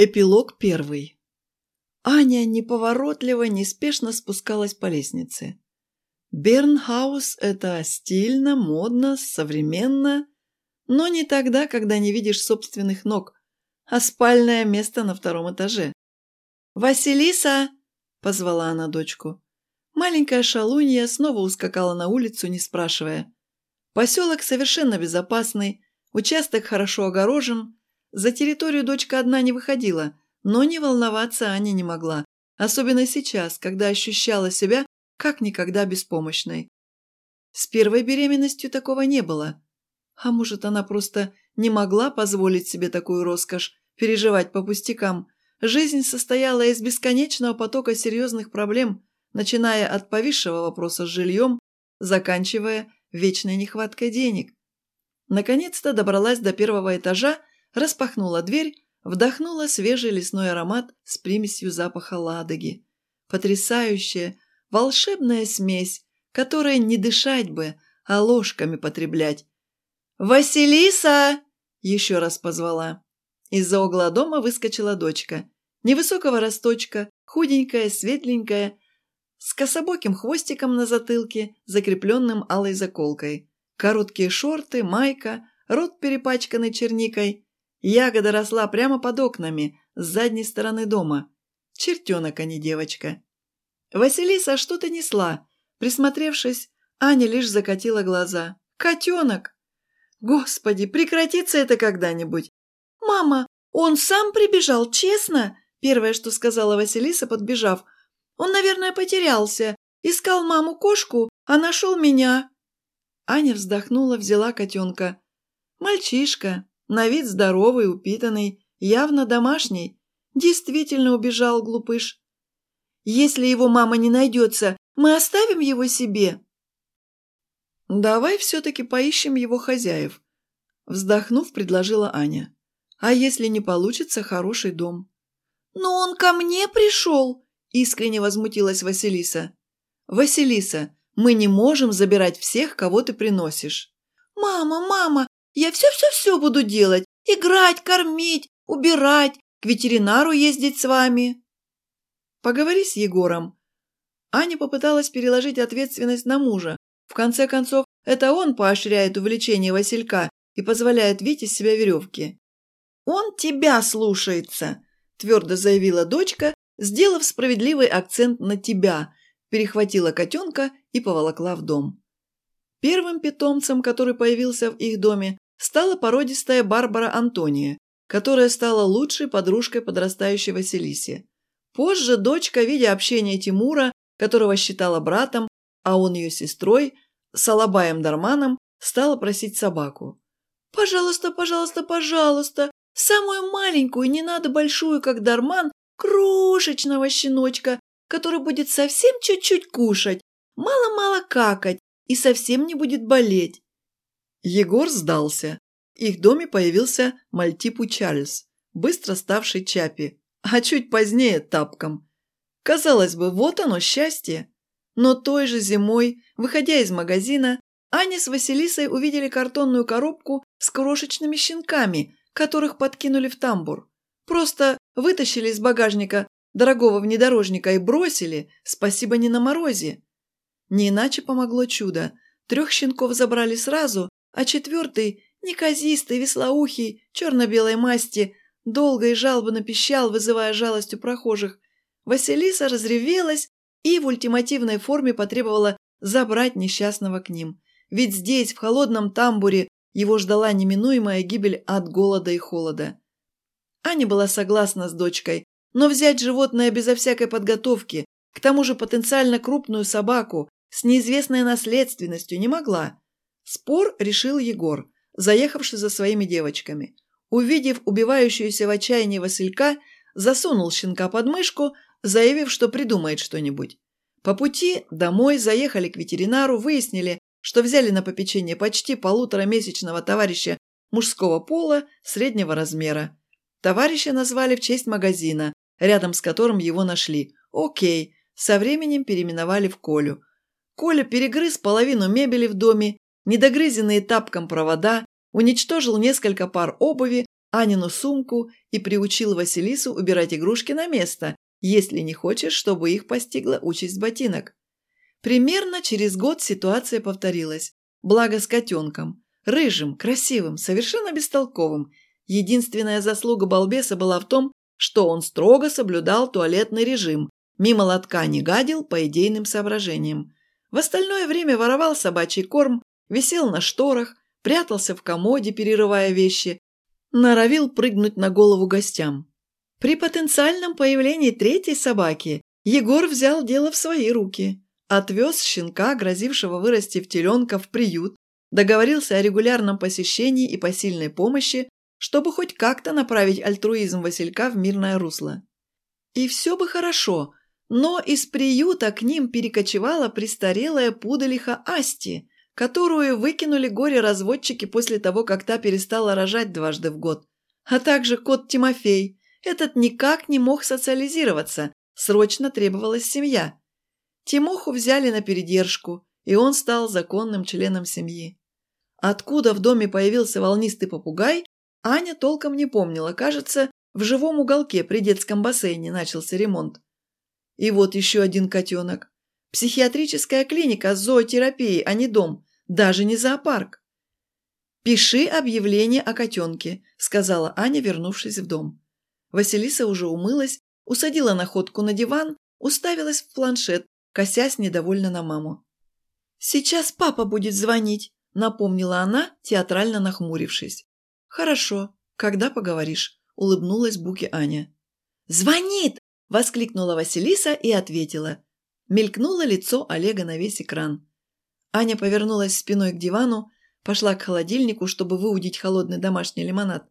Эпилог первый. Аня неповоротливо, неспешно спускалась по лестнице. Бернхаус – это стильно, модно, современно, но не тогда, когда не видишь собственных ног, а спальное место на втором этаже. «Василиса!» – позвала она дочку. Маленькая шалунья снова ускакала на улицу, не спрашивая. Поселок совершенно безопасный, участок хорошо огорожен – за территорию дочка одна не выходила, но не волноваться Аня не могла, особенно сейчас, когда ощущала себя как никогда беспомощной. С первой беременностью такого не было. А может, она просто не могла позволить себе такую роскошь, переживать по пустякам. Жизнь состояла из бесконечного потока серьезных проблем, начиная от повисшего вопроса с жильем, заканчивая вечной нехваткой денег. Наконец-то добралась до первого этажа распахнула дверь, вдохнула свежий лесной аромат с примесью запаха ладоги. Потрясающая, волшебная смесь, которой не дышать бы, а ложками потреблять. «Василиса!» – еще раз позвала. Из-за угла дома выскочила дочка. Невысокого росточка, худенькая, светленькая, с кособоким хвостиком на затылке, закрепленным алой заколкой. Короткие шорты, майка, рот перепачканный черникой, Ягода росла прямо под окнами, с задней стороны дома. Чертенок, а не девочка. Василиса что-то несла. Присмотревшись, Аня лишь закатила глаза. «Котенок!» «Господи, прекратится это когда-нибудь!» «Мама, он сам прибежал, честно?» Первое, что сказала Василиса, подбежав. «Он, наверное, потерялся. Искал маму-кошку, а нашел меня». Аня вздохнула, взяла котенка. «Мальчишка, на вид здоровый, упитанный, явно домашний. Действительно убежал глупыш. Если его мама не найдется, мы оставим его себе. Давай все-таки поищем его хозяев. Вздохнув, предложила Аня. А если не получится, хороший дом. Но он ко мне пришел, искренне возмутилась Василиса. Василиса, мы не можем забирать всех, кого ты приносишь. Мама, мама, я все-все-все буду делать. Играть, кормить, убирать, к ветеринару ездить с вами. Поговори с Егором. Аня попыталась переложить ответственность на мужа. В конце концов, это он поощряет увлечение Василька и позволяет видеть из себя веревки. «Он тебя слушается», – твердо заявила дочка, сделав справедливый акцент на «тебя», перехватила котенка и поволокла в дом. Первым питомцем, который появился в их доме, стала породистая Барбара Антония, которая стала лучшей подружкой подрастающей Василисе. Позже дочка, видя общение Тимура, которого считала братом, а он ее сестрой, с Алабаем Дарманом, стала просить собаку. «Пожалуйста, пожалуйста, пожалуйста, самую маленькую, не надо большую, как Дарман, крошечного щеночка, который будет совсем чуть-чуть кушать, мало-мало какать и совсем не будет болеть. Егор сдался. В их доме появился Мальтипу Чарльз, быстро ставший Чапи, а чуть позднее Тапком. Казалось бы, вот оно счастье. Но той же зимой, выходя из магазина, Аня с Василисой увидели картонную коробку с крошечными щенками, которых подкинули в тамбур. Просто вытащили из багажника дорогого внедорожника и бросили, спасибо не на морозе. Не иначе помогло чудо. Трех щенков забрали сразу, а четвертый, неказистый, веслоухий, черно-белой масти, долго и жалобно пищал, вызывая жалость у прохожих. Василиса разревелась и в ультимативной форме потребовала забрать несчастного к ним. Ведь здесь, в холодном тамбуре, его ждала неминуемая гибель от голода и холода. Аня была согласна с дочкой, но взять животное безо всякой подготовки, к тому же потенциально крупную собаку, с неизвестной наследственностью не могла. Спор решил Егор, заехавший за своими девочками. Увидев убивающуюся в отчаянии Василька, засунул щенка под мышку, заявив, что придумает что-нибудь. По пути домой заехали к ветеринару, выяснили, что взяли на попечение почти полуторамесячного товарища мужского пола среднего размера. Товарища назвали в честь магазина, рядом с которым его нашли. Окей, со временем переименовали в Колю. Коля перегрыз половину мебели в доме недогрызенные тапком провода, уничтожил несколько пар обуви, Анину сумку и приучил Василису убирать игрушки на место, если не хочешь, чтобы их постигла участь ботинок. Примерно через год ситуация повторилась. Благо с котенком. Рыжим, красивым, совершенно бестолковым. Единственная заслуга балбеса была в том, что он строго соблюдал туалетный режим, мимо лотка не гадил по идейным соображениям. В остальное время воровал собачий корм, висел на шторах, прятался в комоде, перерывая вещи, норовил прыгнуть на голову гостям. При потенциальном появлении третьей собаки Егор взял дело в свои руки. Отвез щенка, грозившего вырасти в теленка, в приют, договорился о регулярном посещении и посильной помощи, чтобы хоть как-то направить альтруизм Василька в мирное русло. И все бы хорошо, но из приюта к ним перекочевала престарелая пуделиха Асти, которую выкинули горе-разводчики после того, как та перестала рожать дважды в год, а также кот Тимофей. Этот никак не мог социализироваться, срочно требовалась семья. Тимоху взяли на передержку, и он стал законным членом семьи. Откуда в доме появился волнистый попугай, Аня толком не помнила. Кажется, в живом уголке при детском бассейне начался ремонт. И вот еще один котенок. Психиатрическая клиника с зоотерапией, а не дом. Даже не зоопарк. «Пиши объявление о котенке», – сказала Аня, вернувшись в дом. Василиса уже умылась, усадила находку на диван, уставилась в планшет, косясь недовольно на маму. «Сейчас папа будет звонить», – напомнила она, театрально нахмурившись. «Хорошо. Когда поговоришь?» – улыбнулась Буки Аня. «Звонит!» – воскликнула Василиса и ответила. Мелькнуло лицо Олега на весь экран. Аня повернулась спиной к дивану, пошла к холодильнику, чтобы выудить холодный домашний лимонад.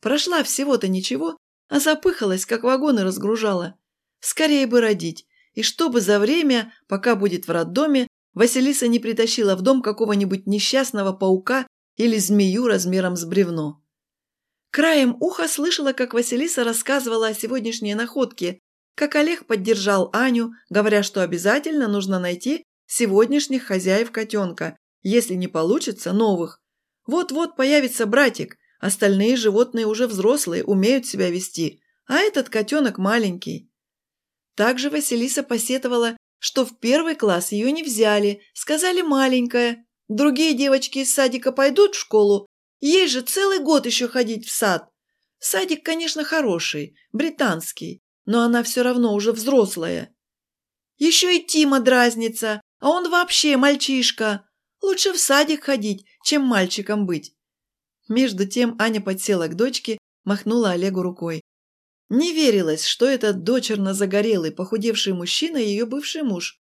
Прошла всего-то ничего, а запыхалась, как вагоны разгружала. Скорее бы родить, и чтобы за время, пока будет в роддоме, Василиса не притащила в дом какого-нибудь несчастного паука или змею размером с бревно. Краем уха слышала, как Василиса рассказывала о сегодняшней находке, как Олег поддержал Аню, говоря, что обязательно нужно найти сегодняшних хозяев котенка, если не получится, новых. Вот-вот появится братик, остальные животные уже взрослые, умеют себя вести, а этот котенок маленький. Также Василиса посетовала, что в первый класс ее не взяли, сказали маленькая. Другие девочки из садика пойдут в школу, ей же целый год еще ходить в сад. Садик, конечно, хороший, британский, но она все равно уже взрослая. Еще и Тима дразнится, а он вообще мальчишка. Лучше в садик ходить, чем мальчиком быть. Между тем Аня подсела к дочке, махнула Олегу рукой. Не верилось, что этот дочерно загорелый, похудевший мужчина ее бывший муж.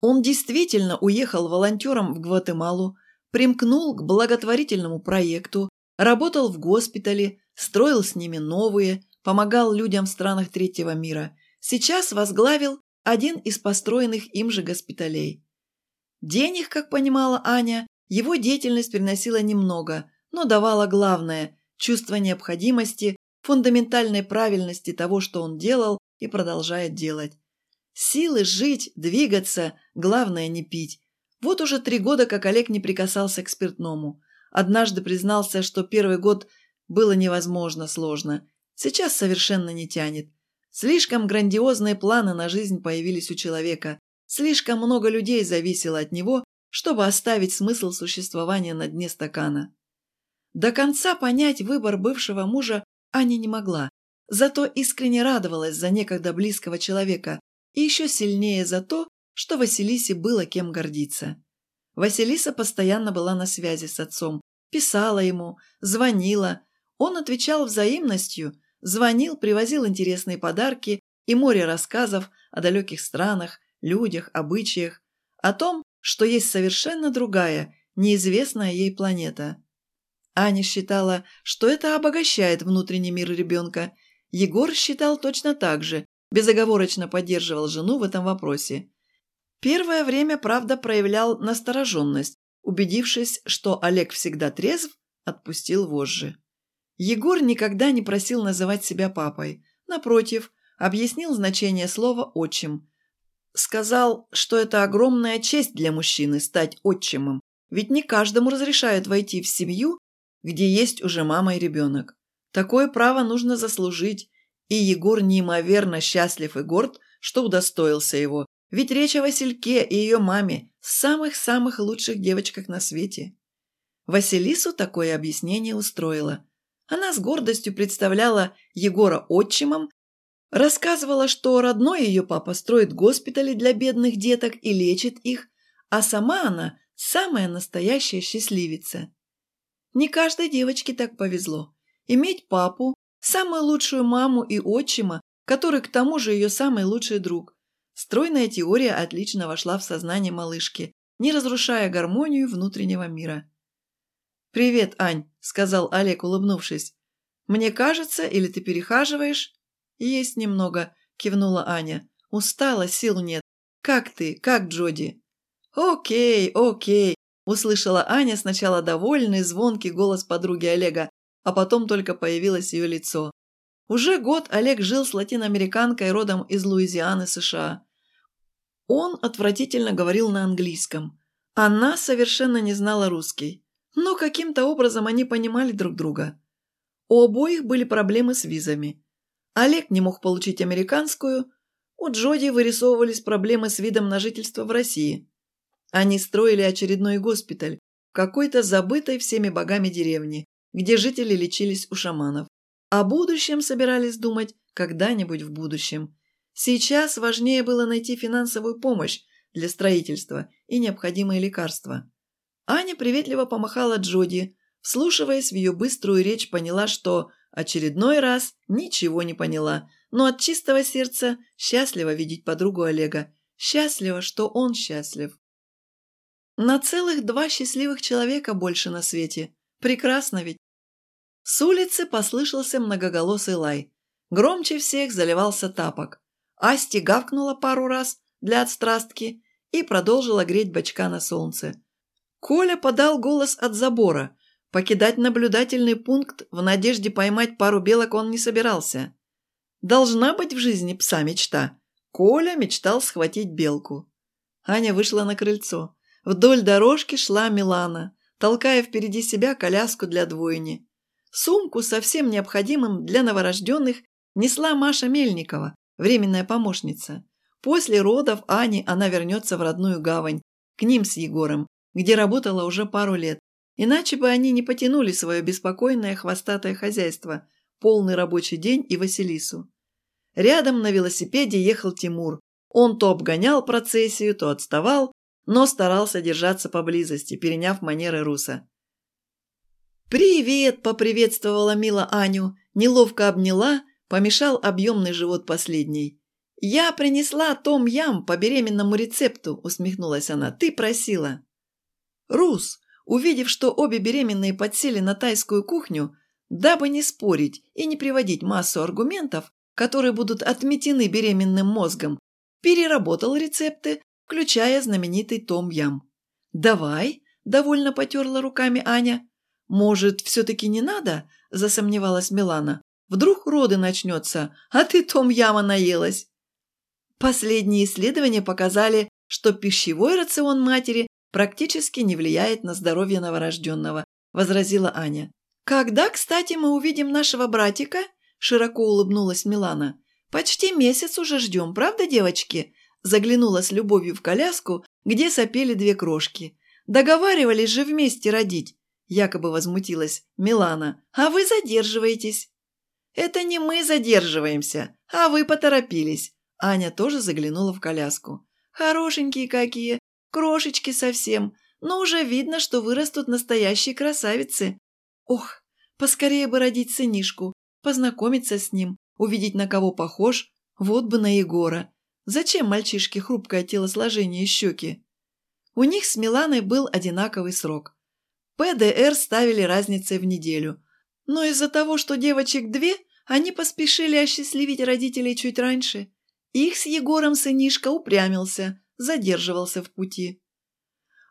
Он действительно уехал волонтером в Гватемалу, примкнул к благотворительному проекту, работал в госпитале, строил с ними новые, помогал людям в странах третьего мира. Сейчас возглавил один из построенных им же госпиталей. Денег, как понимала Аня, его деятельность приносила немного, но давала главное – чувство необходимости, фундаментальной правильности того, что он делал и продолжает делать. Силы жить, двигаться, главное не пить. Вот уже три года, как Олег не прикасался к спиртному. Однажды признался, что первый год было невозможно сложно. Сейчас совершенно не тянет. Слишком грандиозные планы на жизнь появились у человека. Слишком много людей зависело от него, чтобы оставить смысл существования на дне стакана. До конца понять выбор бывшего мужа Аня не могла, зато искренне радовалась за некогда близкого человека и еще сильнее за то, что Василисе было кем гордиться. Василиса постоянно была на связи с отцом, писала ему, звонила. Он отвечал взаимностью, звонил, привозил интересные подарки и море рассказов о далеких странах, людях, обычаях, о том, что есть совершенно другая, неизвестная ей планета. Аня считала, что это обогащает внутренний мир ребенка. Егор считал точно так же, безоговорочно поддерживал жену в этом вопросе. Первое время, правда, проявлял настороженность, убедившись, что Олег всегда трезв, отпустил вожжи. Егор никогда не просил называть себя папой. Напротив, объяснил значение слова «отчим», Сказал, что это огромная честь для мужчины стать отчимом, ведь не каждому разрешают войти в семью, где есть уже мама и ребенок. Такое право нужно заслужить, и Егор неимоверно счастлив и горд, что удостоился его, ведь речь о Васильке и ее маме, самых-самых лучших девочках на свете. Василису такое объяснение устроило. Она с гордостью представляла Егора отчимом, рассказывала, что родной ее папа строит госпитали для бедных деток и лечит их, а сама она самая настоящая счастливица. Не каждой девочке так повезло. Иметь папу, самую лучшую маму и отчима, который к тому же ее самый лучший друг. Стройная теория отлично вошла в сознание малышки, не разрушая гармонию внутреннего мира. «Привет, Ань», — сказал Олег, улыбнувшись. «Мне кажется, или ты перехаживаешь?» «Есть немного», — кивнула Аня. «Устала, сил нет. Как ты? Как Джоди?» «Окей, окей», – услышала Аня сначала довольный, звонкий голос подруги Олега, а потом только появилось ее лицо. Уже год Олег жил с латиноамериканкой родом из Луизианы, США. Он отвратительно говорил на английском. Она совершенно не знала русский. Но каким-то образом они понимали друг друга. У обоих были проблемы с визами. Олег не мог получить американскую, у Джоди вырисовывались проблемы с видом на жительство в России. Они строили очередной госпиталь в какой-то забытой всеми богами деревне, где жители лечились у шаманов. О будущем собирались думать когда-нибудь в будущем. Сейчас важнее было найти финансовую помощь для строительства и необходимые лекарства. Аня приветливо помахала Джоди, вслушиваясь в ее быструю речь, поняла, что очередной раз ничего не поняла, но от чистого сердца счастлива видеть подругу Олега, счастлива, что он счастлив. На целых два счастливых человека больше на свете. Прекрасно ведь. С улицы послышался многоголосый лай. Громче всех заливался тапок. Асти гавкнула пару раз для отстрастки и продолжила греть бочка на солнце. Коля подал голос от забора. Покидать наблюдательный пункт в надежде поймать пару белок он не собирался. Должна быть в жизни пса мечта. Коля мечтал схватить белку. Аня вышла на крыльцо. Вдоль дорожки шла Милана, толкая впереди себя коляску для двойни. Сумку со всем необходимым для новорожденных несла Маша Мельникова, временная помощница. После родов Ани она вернется в родную гавань, к ним с Егором, где работала уже пару лет. Иначе бы они не потянули свое беспокойное хвостатое хозяйство, полный рабочий день и Василису. Рядом на велосипеде ехал Тимур. Он то обгонял процессию, то отставал, но старался держаться поблизости, переняв манеры Руса. «Привет!» – поприветствовала Мила Аню, неловко обняла, помешал объемный живот последней. «Я принесла том ям по беременному рецепту», – усмехнулась она. «Ты просила». Рус, увидев, что обе беременные подсели на тайскую кухню, дабы не спорить и не приводить массу аргументов, которые будут отметены беременным мозгом, переработал рецепты, включая знаменитый том-ям. «Давай», – довольно потерла руками Аня. «Может, все-таки не надо?» – засомневалась Милана. «Вдруг роды начнется, а ты том-яма наелась». Последние исследования показали, что пищевой рацион матери практически не влияет на здоровье новорожденного, возразила Аня. «Когда, кстати, мы увидим нашего братика?» – широко улыбнулась Милана. «Почти месяц уже ждем, правда, девочки? заглянула с любовью в коляску, где сопели две крошки. «Договаривались же вместе родить!» Якобы возмутилась Милана. «А вы задерживаетесь!» «Это не мы задерживаемся, а вы поторопились!» Аня тоже заглянула в коляску. «Хорошенькие какие! Крошечки совсем! Но уже видно, что вырастут настоящие красавицы! Ох, поскорее бы родить сынишку, познакомиться с ним, увидеть, на кого похож, вот бы на Егора. Зачем мальчишке хрупкое телосложение и щеки? У них с Миланой был одинаковый срок. ПДР ставили разницей в неделю. Но из-за того, что девочек две, они поспешили осчастливить родителей чуть раньше. Их с Егором сынишка упрямился, задерживался в пути.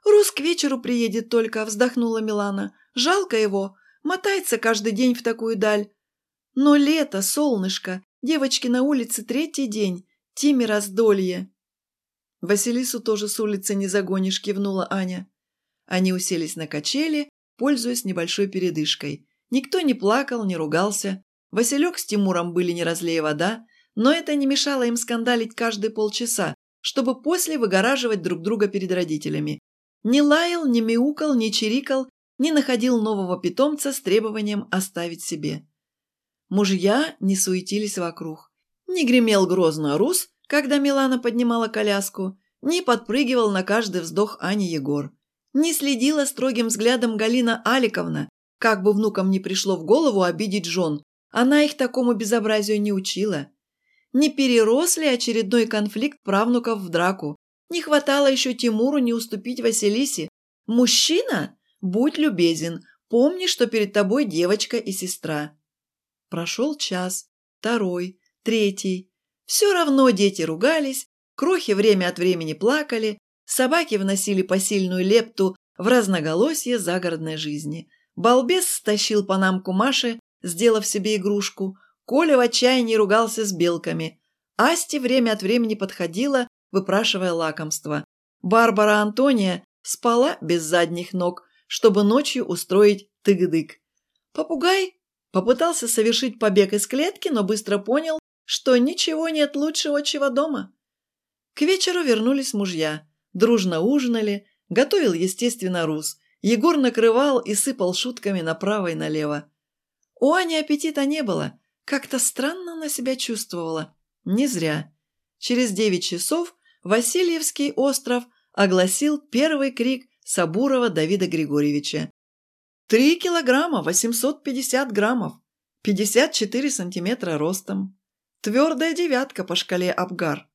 «Рус к вечеру приедет только», – вздохнула Милана. «Жалко его. Мотается каждый день в такую даль. Но лето, солнышко, девочки на улице третий день. Тиме раздолье!» «Василису тоже с улицы не загонишь», – кивнула Аня. Они уселись на качели, пользуясь небольшой передышкой. Никто не плакал, не ругался. Василек с Тимуром были не разлея вода, но это не мешало им скандалить каждые полчаса, чтобы после выгораживать друг друга перед родителями. Не лаял, не мяукал, не чирикал, не находил нового питомца с требованием оставить себе. Мужья не суетились вокруг. Не гремел грозно Рус, когда Милана поднимала коляску, не подпрыгивал на каждый вздох Ани Егор. Не следила строгим взглядом Галина Аликовна, как бы внукам не пришло в голову обидеть жен. Она их такому безобразию не учила. Не перерос ли очередной конфликт правнуков в драку? Не хватало еще Тимуру не уступить Василисе. Мужчина? Будь любезен, помни, что перед тобой девочка и сестра. Прошел час, второй, третий. Все равно дети ругались, крохи время от времени плакали, собаки вносили посильную лепту в разноголосие загородной жизни. Балбес стащил панамку Маши, сделав себе игрушку. Коля в отчаянии ругался с белками. Асти время от времени подходила, выпрашивая лакомство. Барбара Антония спала без задних ног, чтобы ночью устроить тыгдык. Попугай попытался совершить побег из клетки, но быстро понял, что ничего нет лучше отчего дома. К вечеру вернулись мужья, дружно ужинали, готовил, естественно, Рус. Егор накрывал и сыпал шутками направо и налево. У Ани аппетита не было, как-то странно она себя чувствовала. Не зря. Через девять часов Васильевский остров огласил первый крик Сабурова Давида Григорьевича. Три килограмма, восемьсот пятьдесят граммов, пятьдесят четыре сантиметра ростом. Твердая девятка по шкале Абгар.